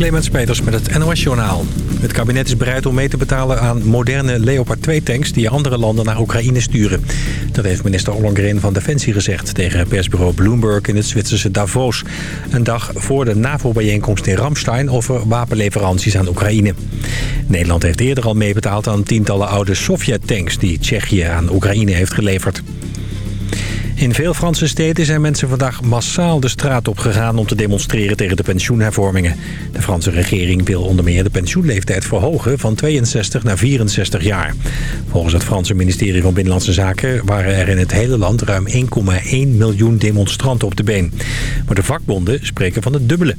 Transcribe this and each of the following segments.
Clemens Peters met het NOS-journaal. Het kabinet is bereid om mee te betalen aan moderne Leopard 2-tanks... die andere landen naar Oekraïne sturen. Dat heeft minister Ollongren van Defensie gezegd... tegen persbureau Bloomberg in het Zwitserse Davos. Een dag voor de NAVO-bijeenkomst in Ramstein... over wapenleveranties aan Oekraïne. Nederland heeft eerder al meebetaald aan tientallen oude Sovjet-tanks... die Tsjechië aan Oekraïne heeft geleverd. In veel Franse steden zijn mensen vandaag massaal de straat op gegaan om te demonstreren tegen de pensioenhervormingen. De Franse regering wil onder meer de pensioenleeftijd verhogen van 62 naar 64 jaar. Volgens het Franse ministerie van Binnenlandse Zaken waren er in het hele land ruim 1,1 miljoen demonstranten op de been. Maar de vakbonden spreken van het dubbele.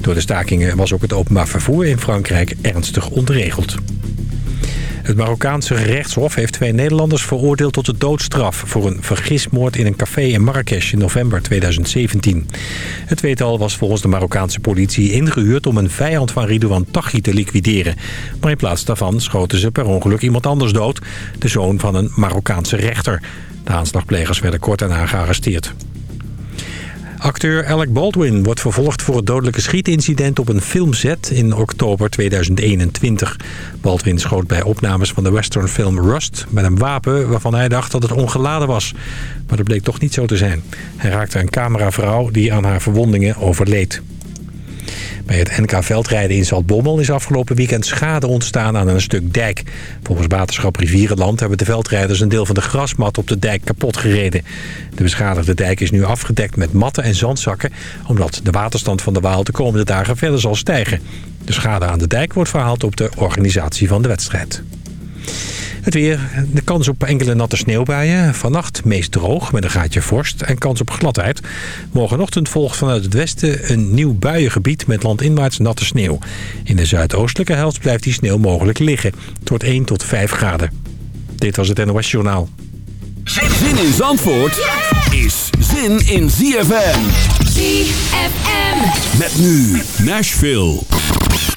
Door de stakingen was ook het openbaar vervoer in Frankrijk ernstig ontregeld. Het Marokkaanse rechtshof heeft twee Nederlanders veroordeeld tot de doodstraf... voor een vergismoord in een café in Marrakesh in november 2017. Het tweetal was volgens de Marokkaanse politie ingehuurd... om een vijand van Ridouan Taghi te liquideren. Maar in plaats daarvan schoten ze per ongeluk iemand anders dood... de zoon van een Marokkaanse rechter. De aanslagplegers werden kort daarna gearresteerd. Acteur Alec Baldwin wordt vervolgd voor het dodelijke schietincident op een filmset in oktober 2021. Baldwin schoot bij opnames van de westernfilm Rust met een wapen waarvan hij dacht dat het ongeladen was. Maar dat bleek toch niet zo te zijn. Hij raakte een cameravrouw die aan haar verwondingen overleed. Bij het NK Veldrijden in Zaltbommel is afgelopen weekend schade ontstaan aan een stuk dijk. Volgens waterschap Rivierenland hebben de veldrijders een deel van de grasmat op de dijk kapot gereden. De beschadigde dijk is nu afgedekt met matten en zandzakken... omdat de waterstand van de Waal de komende dagen verder zal stijgen. De schade aan de dijk wordt verhaald op de organisatie van de wedstrijd. Het weer, de kans op enkele natte sneeuwbuien. Vannacht meest droog met een gaatje vorst en kans op gladheid. Morgenochtend volgt vanuit het westen een nieuw buiengebied met landinwaarts natte sneeuw. In de zuidoostelijke helft blijft die sneeuw mogelijk liggen. Tot 1 tot 5 graden. Dit was het NOS Journaal. Zin in Zandvoort is zin in ZFM. ZFM. Met nu Nashville.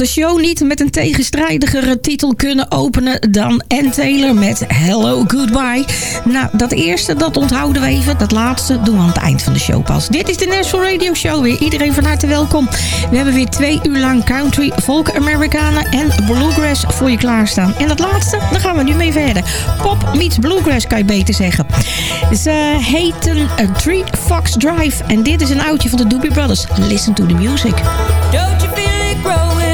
De show niet met een tegenstrijdigere titel kunnen openen dan Ann Taylor met Hello Goodbye. Nou, dat eerste, dat onthouden we even. Dat laatste doen we aan het eind van de show pas. Dit is de National Radio Show weer. Iedereen van harte welkom. We hebben weer twee uur lang country, folk, Americana en bluegrass voor je klaarstaan. En dat laatste, daar gaan we nu mee verder. Pop meets bluegrass kan je beter zeggen. Ze heten Tree Fox Drive. En dit is een oudje van de Doobie Brothers. Listen to the music. Don't you feel it growing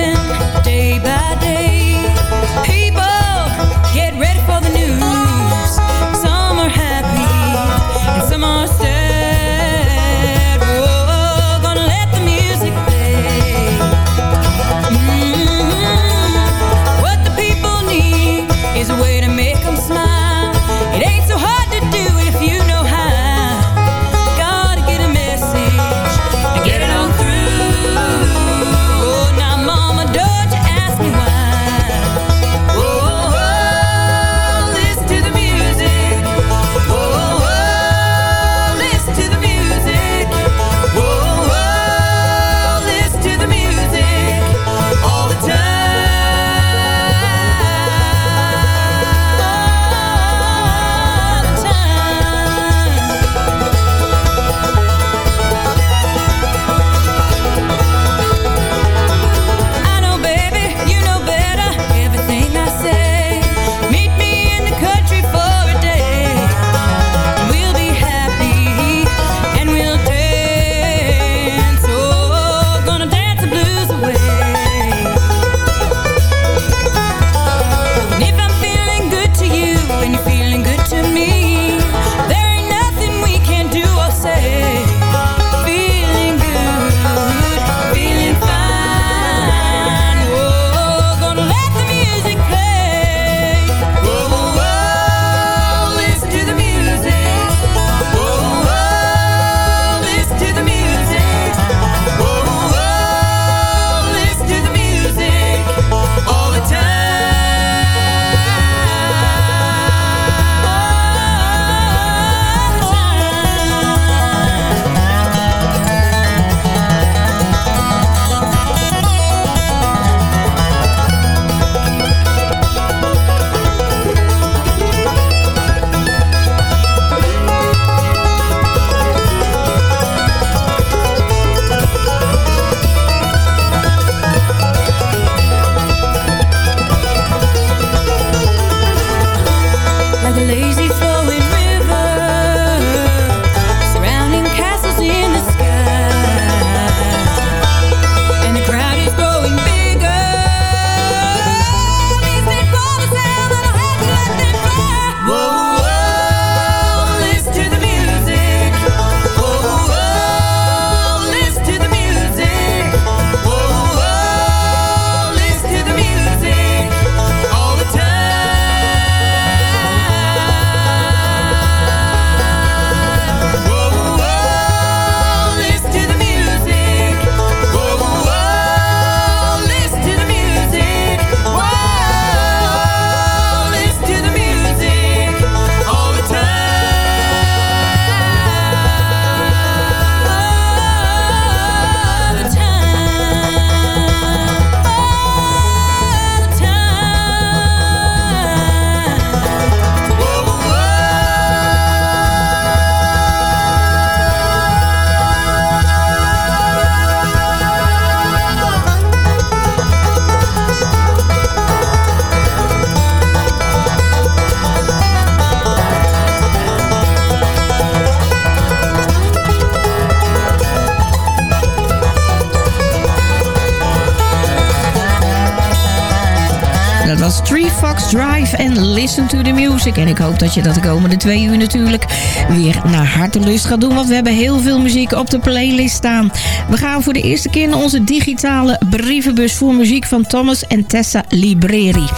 Listen to the Music. En ik hoop dat je dat de komende twee uur natuurlijk weer naar hartelust gaat doen. Want we hebben heel veel muziek op de playlist staan. We gaan voor de eerste keer naar onze digitale brievenbus voor muziek van Thomas en Tessa Libreri.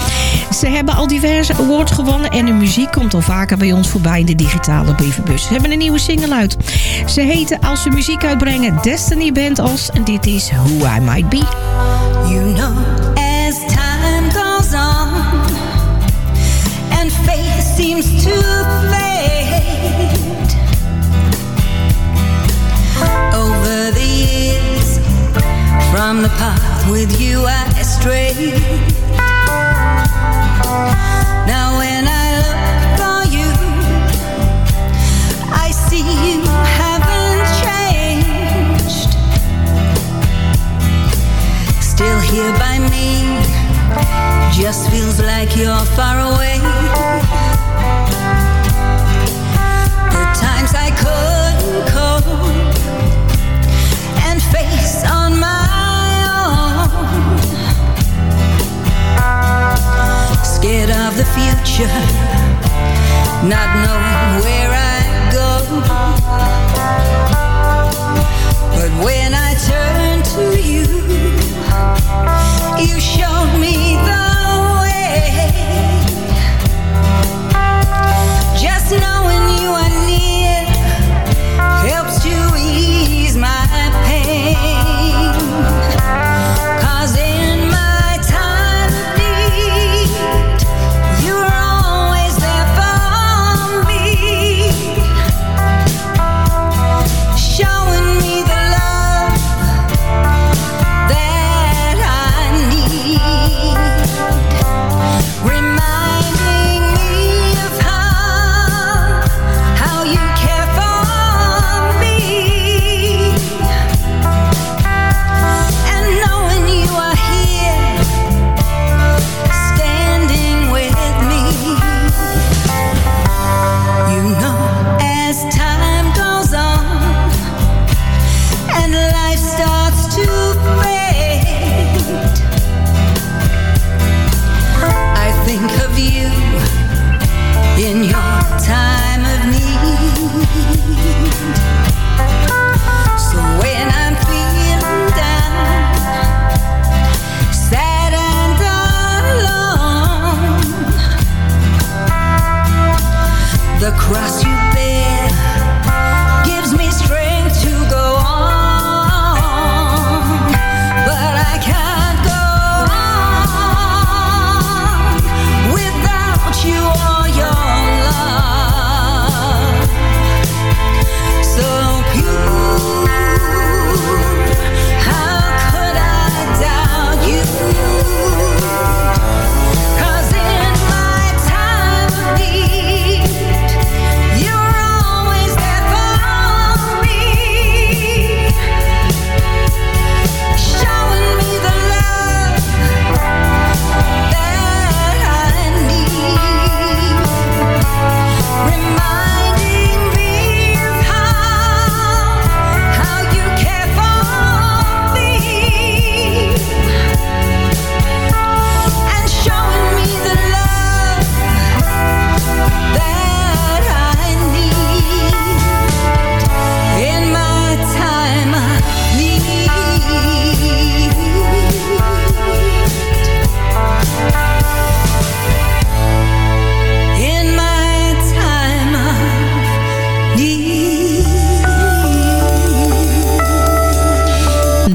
Ze hebben al diverse awards gewonnen en de muziek komt al vaker bij ons voorbij in de digitale brievenbus. Ze hebben een nieuwe single uit. Ze heten als ze muziek uitbrengen Destiny Band Os en dit is Who I Might Be. You know, From the path with you I stray. Now when I look on you I see you haven't changed. Still here by me Just feels like you're far away. The times I couldn't cope scared of the future, not knowing where I go. But when I turn to you, you showed me the way. Just knowing.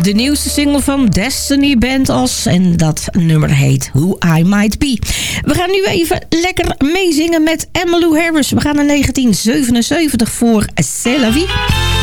de nieuwste single van Destiny Band. En dat nummer heet Who I Might Be. We gaan nu even lekker meezingen met Emmalou Harris. We gaan naar 1977 voor C'est la vie.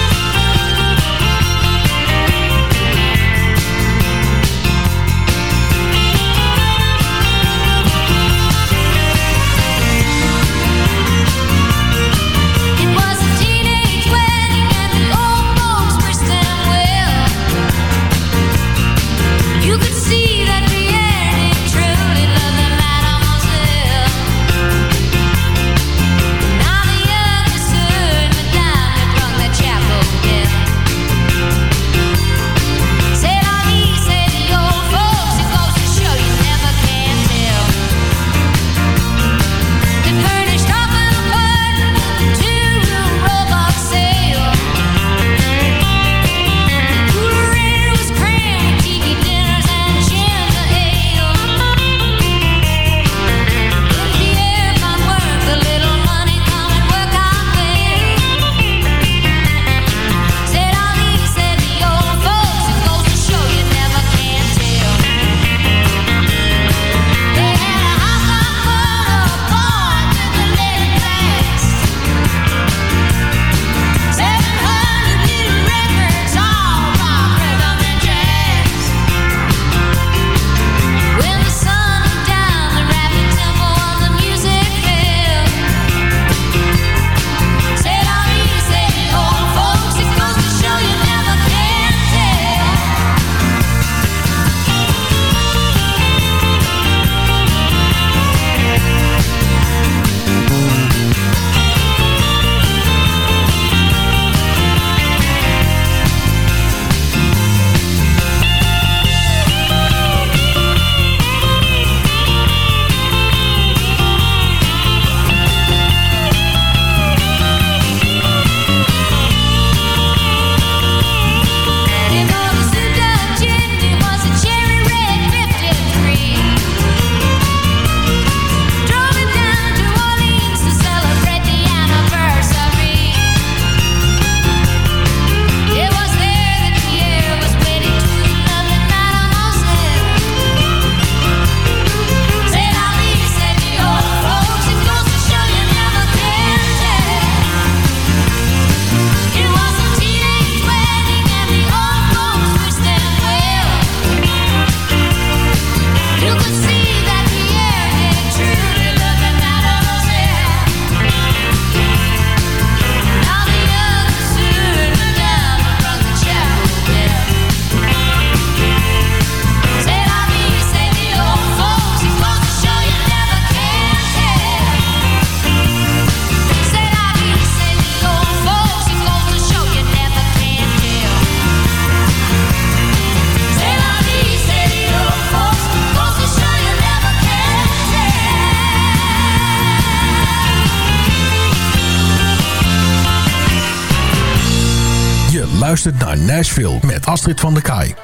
Van de Kaai.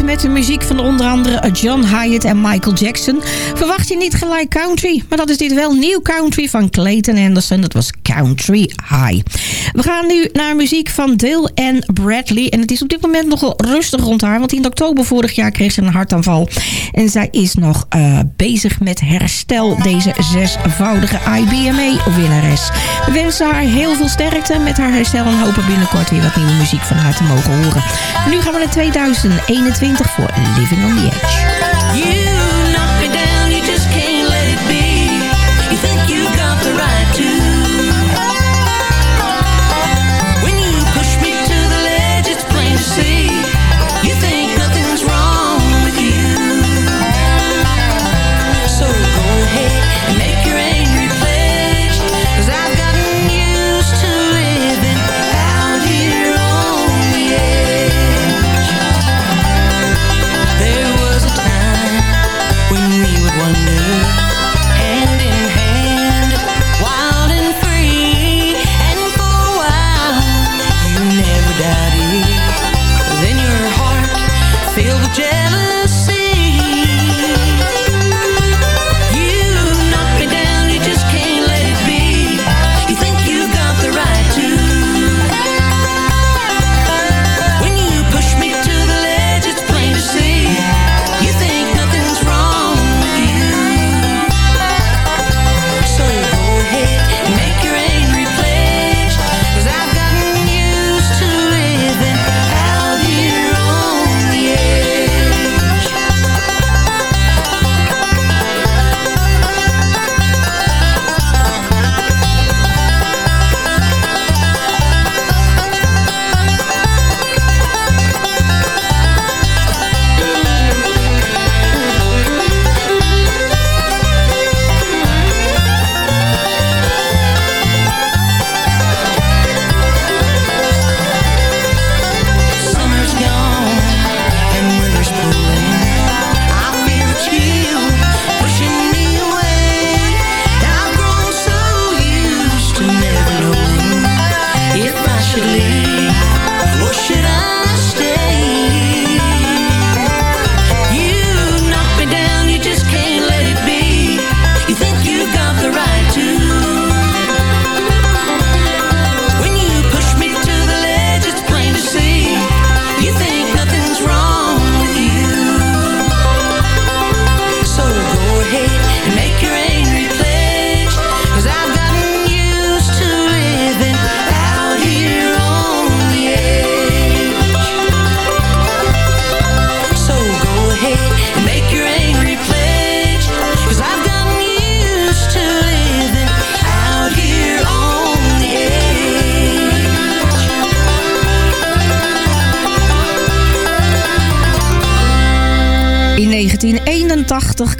met de muziek van onder andere John Hyatt en Michael Jackson... verwacht je niet gelijk country, maar dat is dit wel nieuw country van Clayton Anderson. Dat was Country High. We gaan nu naar muziek van Dale en Bradley. En het is op dit moment nogal rustig rond haar. Want in oktober vorig jaar kreeg ze een hartaanval. En zij is nog eh, bezig met herstel. Deze zesvoudige IBMA-winnares. We wensen haar heel veel sterkte met haar herstel. En hopen binnenkort weer wat nieuwe muziek van haar te mogen horen. Nu gaan we naar 2021 voor Living on the Edge. You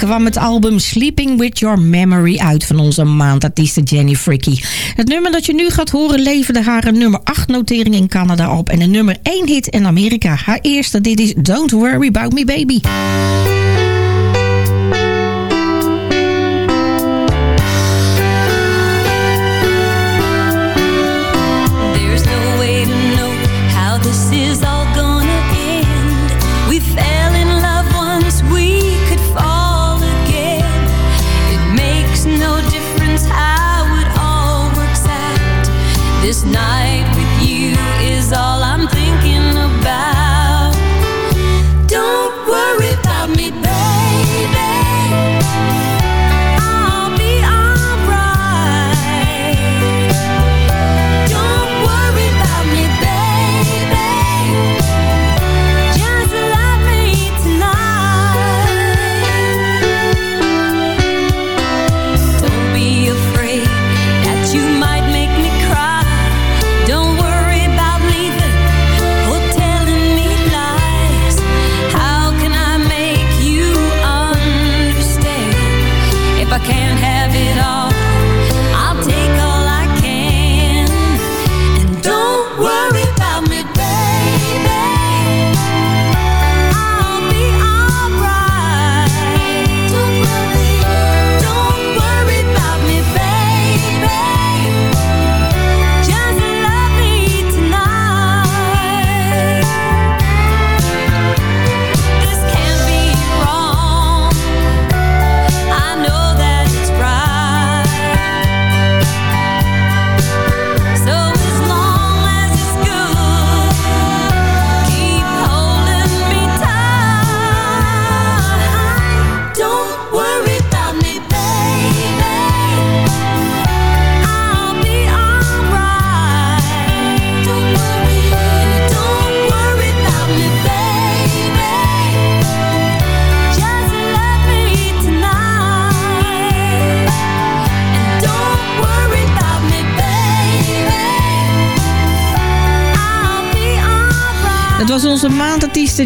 kwam het album Sleeping With Your Memory uit van onze maandartieste Jenny Fricky. Het nummer dat je nu gaat horen leverde haar een nummer 8 notering in Canada op en een nummer 1 hit in Amerika. Haar eerste dit is Don't Worry About Me Baby.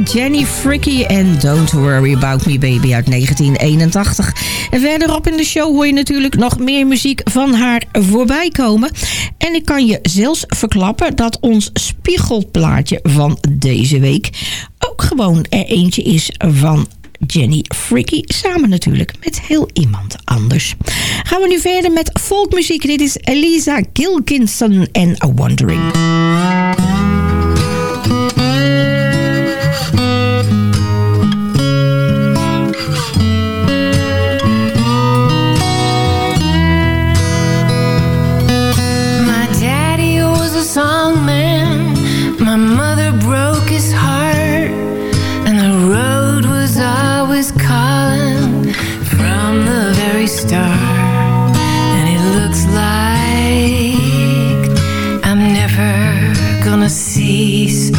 Jenny Fricky en Don't Worry About Me Baby uit 1981. En verderop in de show hoor je natuurlijk nog meer muziek van haar voorbij komen. En ik kan je zelfs verklappen dat ons spiegelplaatje van deze week ook gewoon er eentje is van Jenny Fricky. Samen natuurlijk met heel iemand anders. Gaan we nu verder met volkmuziek. Dit is Elisa Gilkinson en A Wandering. cease.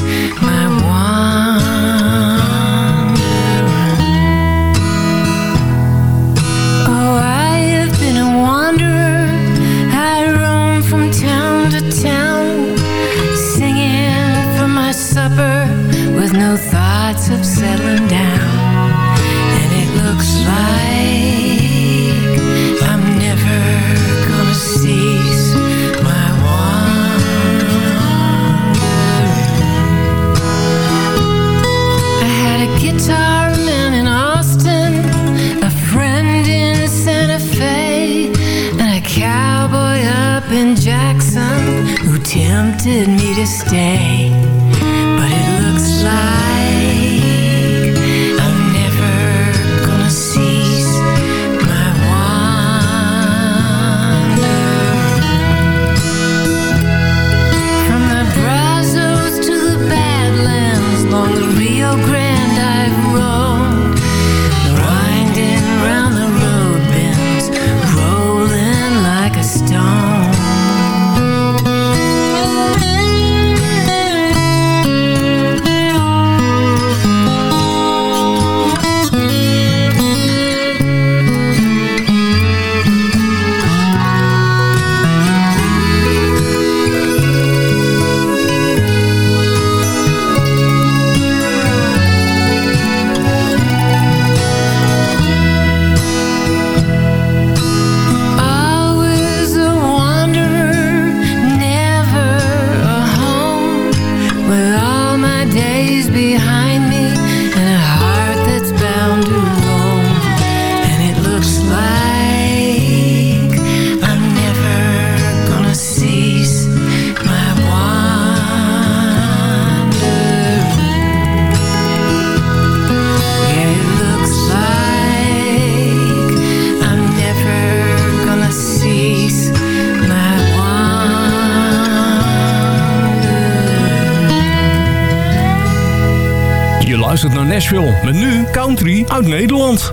geluisterd naar Nashville. Met nu country uit Nederland.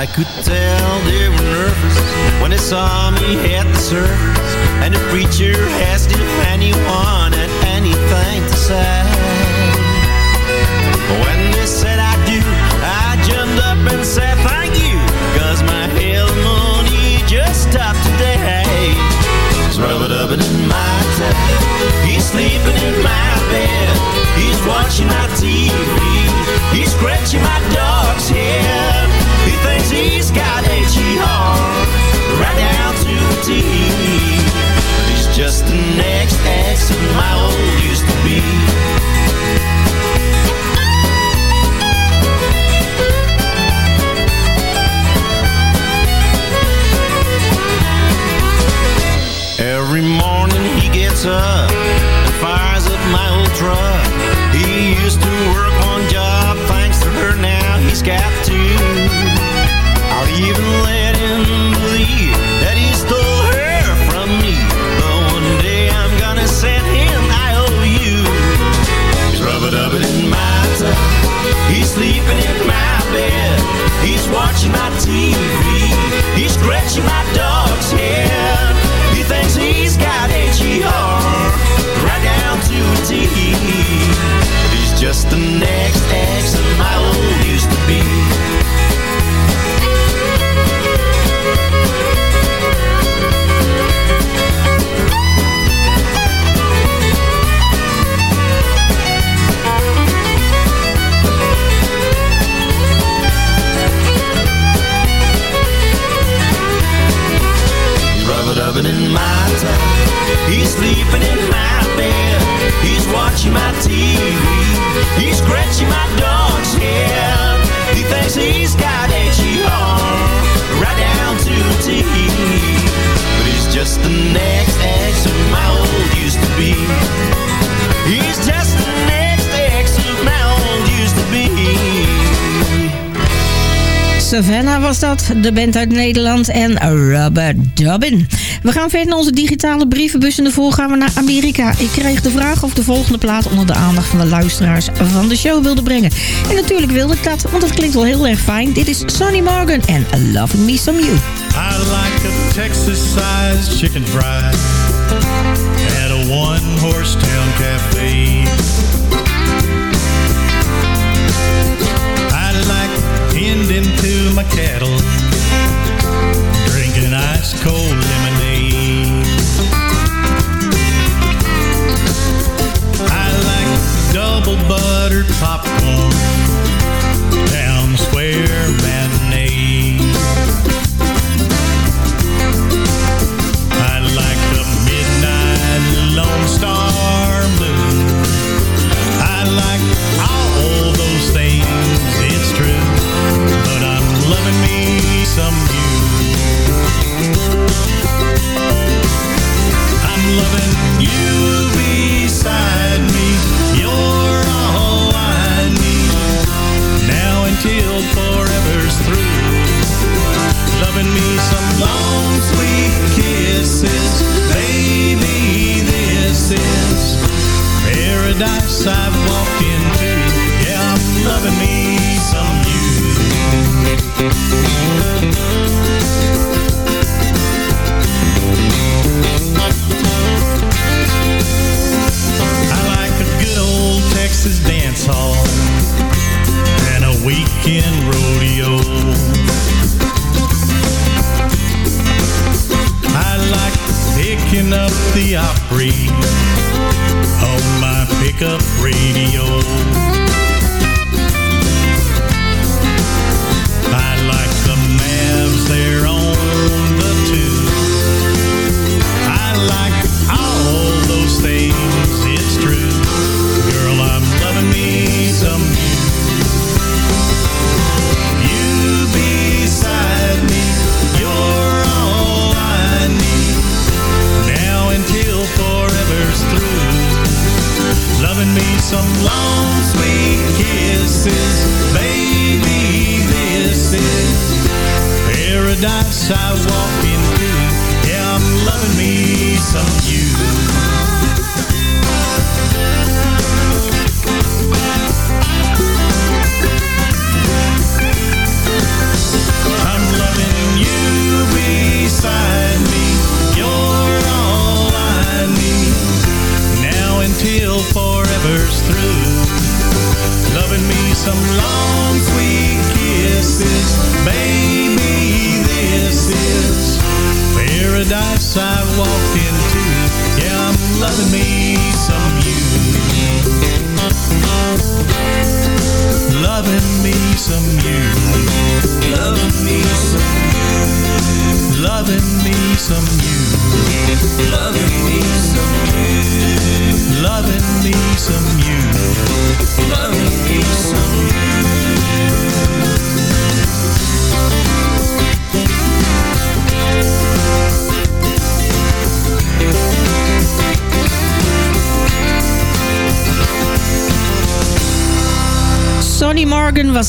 I could tell they were nervous when they saw me at the service. And the preacher asked if anyone had anything to say. He's sleeping in my bed. He's watching my TV. He's scratching my dog's head. He thinks he's got H-E-R right down to the T. But he's just the next ex of my old used to be. De band uit Nederland en Rubber Dubbin. We gaan verder naar onze digitale brievenbus en daarvoor gaan we naar Amerika. Ik kreeg de vraag of de volgende plaat onder de aandacht van de luisteraars van de show wilde brengen. En natuurlijk wilde ik dat, want het klinkt wel heel erg fijn. Dit is Sonny Morgan en Love Me Some You. I like a Texas-sized chicken fry at a one-horse town cafe. I like into my cattle popcorn.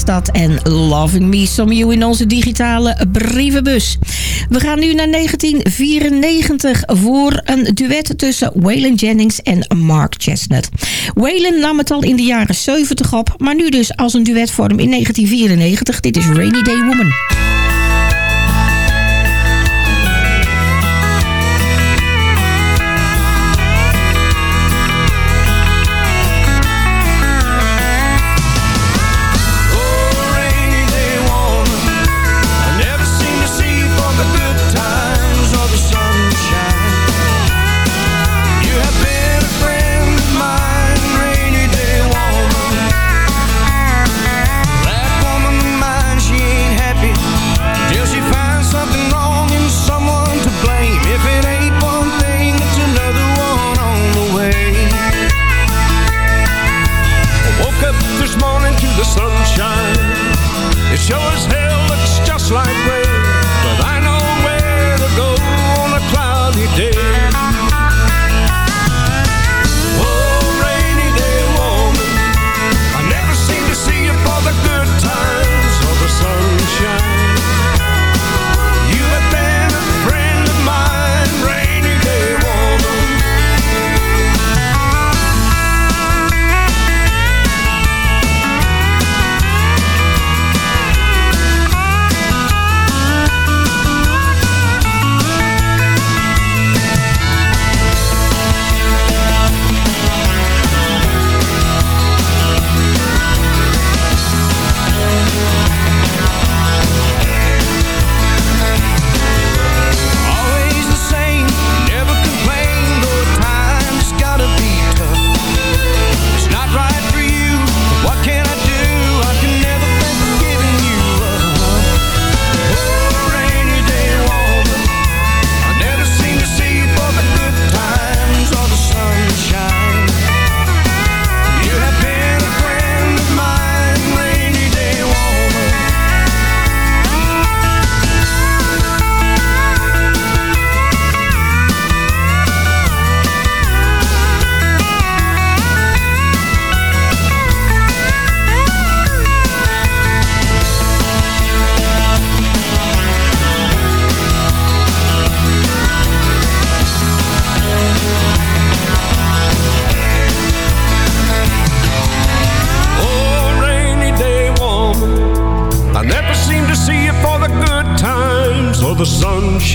dat. En Loving Me Some You in onze digitale brievenbus. We gaan nu naar 1994 voor een duet tussen Waylon Jennings en Mark Chestnut. Waylon nam het al in de jaren 70 op, maar nu dus als een duetvorm in 1994. Dit is Rainy Day Woman.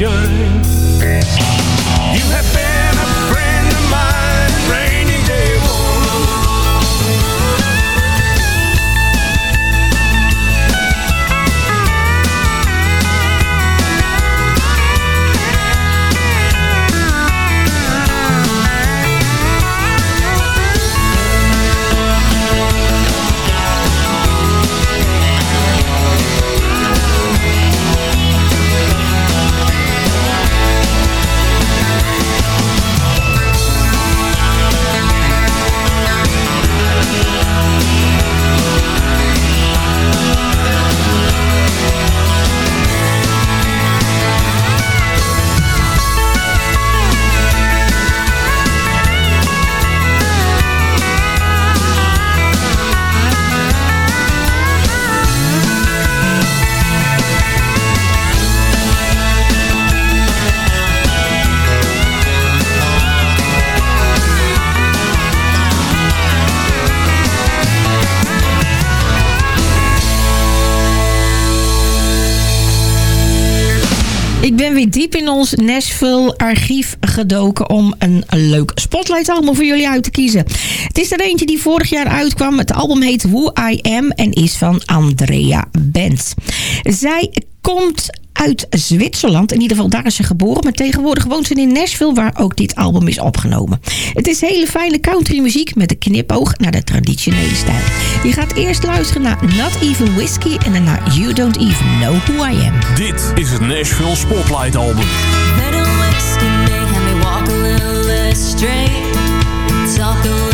sure Nashville archief gedoken om een leuk spotlight album voor jullie uit te kiezen. Het is er eentje die vorig jaar uitkwam. Het album heet Who I Am en is van Andrea Benz. Zij komt uit Zwitserland. In ieder geval daar is ze geboren. Maar tegenwoordig woont ze in Nashville, waar ook dit album is opgenomen. Het is hele fijne countrymuziek met een knipoog naar de traditionele stijl. Je gaat eerst luisteren naar Not Even Whiskey en daarna You Don't Even Know Who I Am. Dit is het Nashville Spotlight Album. Walk. Talk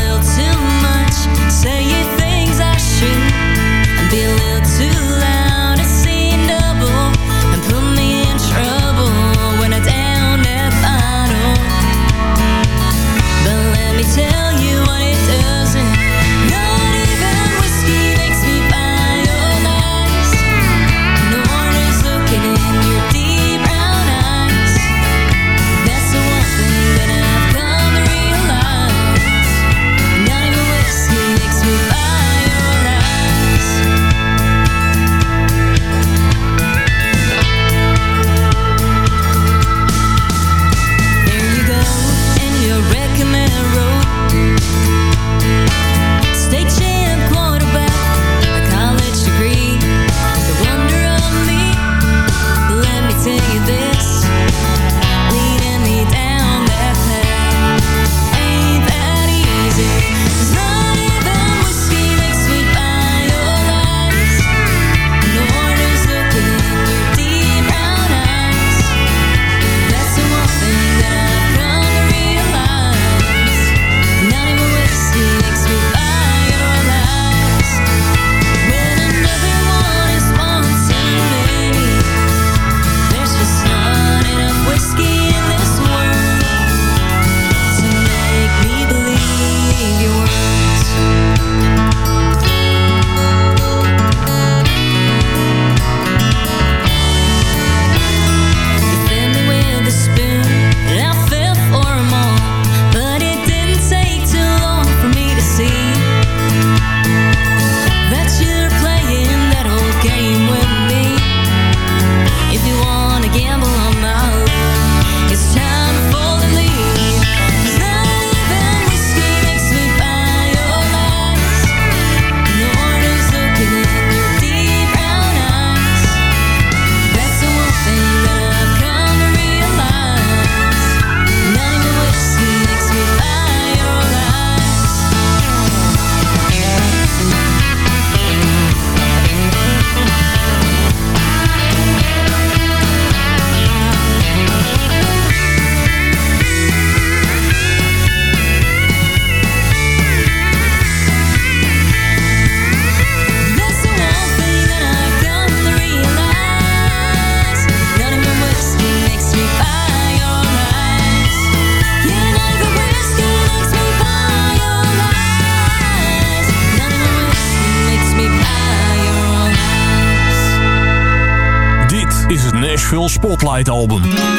Spotlight album.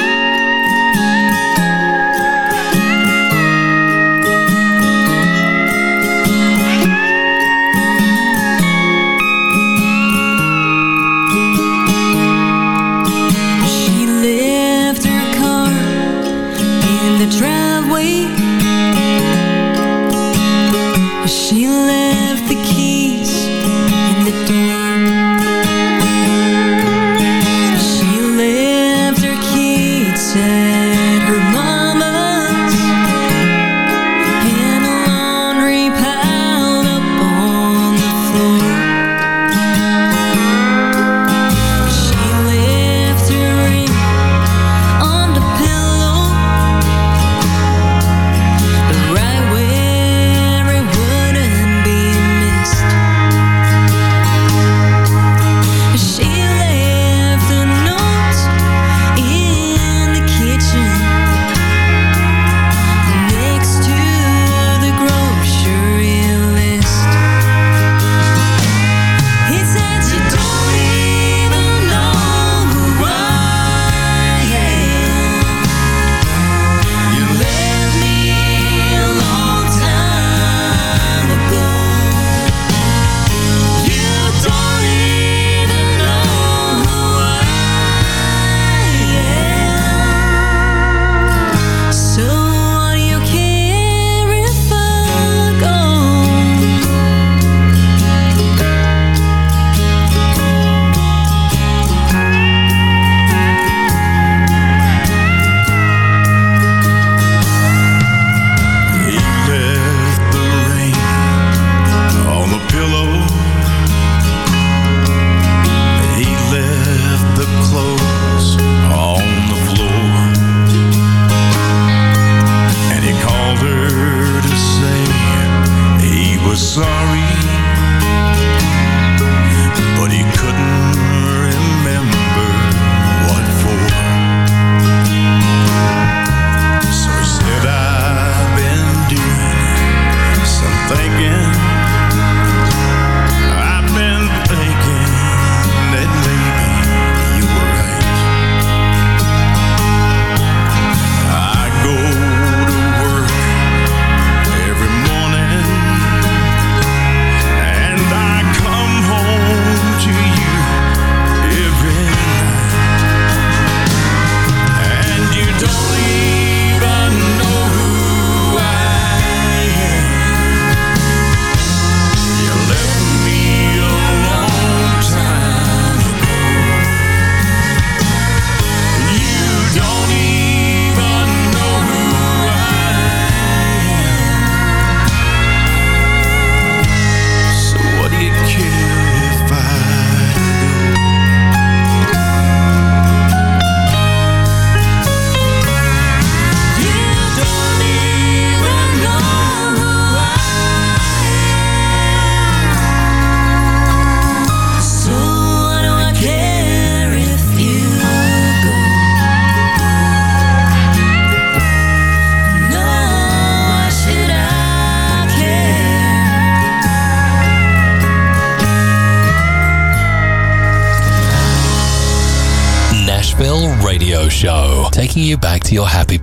taking you back to your happy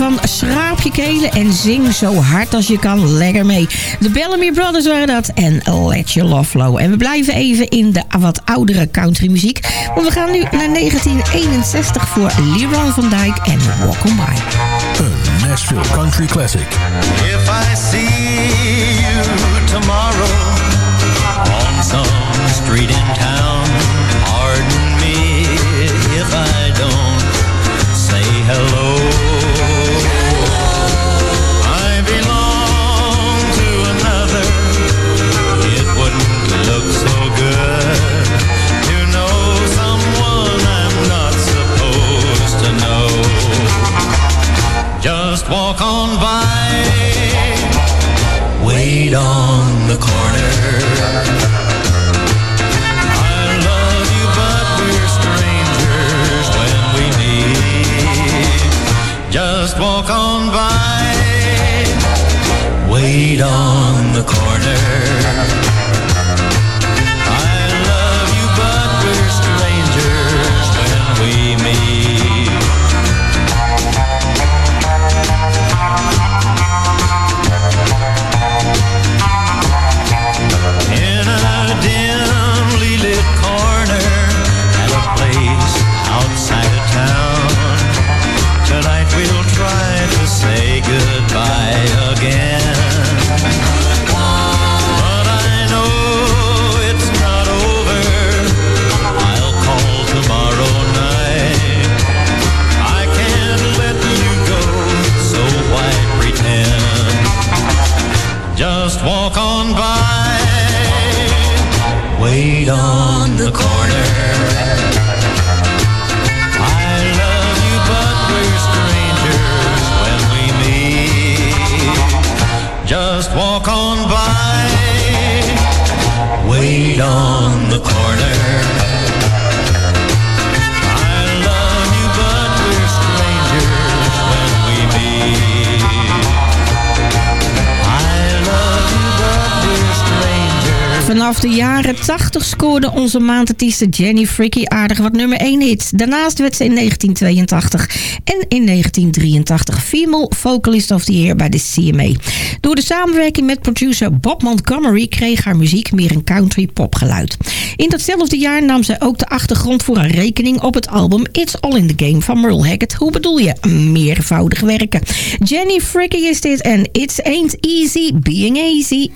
van Schraap je kelen en zing zo hard als je kan. Lekker mee. De Bellamy Brothers waren dat en Let Your Love Flow. En we blijven even in de wat oudere country muziek. Want we gaan nu naar 1961 voor Leroy van Dijk en Walk On By. Een Nashville Country Classic. If I see you tomorrow on some street in town you, but we're strangers when we meet. Just walk on by. Wait on the corner. De jaren 80 scoorde onze maandartieste Jenny Fricky aardig wat nummer 1 hits. Daarnaast werd ze in 1982 en in 1983 Female Vocalist of the Year bij de CMA. Door de samenwerking met producer Bob Montgomery kreeg haar muziek meer een country popgeluid. In datzelfde jaar nam ze ook de achtergrond voor een rekening op het album It's All in the Game van Merle Haggard. Hoe bedoel je? Meervoudig werken. Jenny Fricky is dit en It's Ain't Easy Being Easy.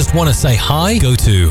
just want to say hi, go to